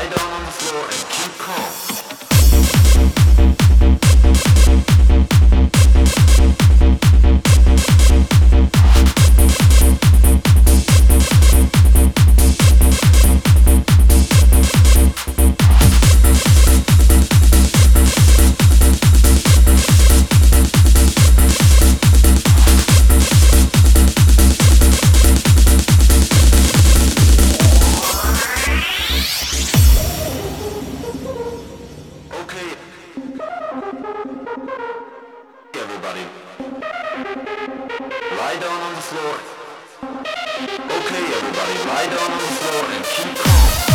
lie down on the floor and keep calm. Okay, everybody, lie down on the floor and keep calm.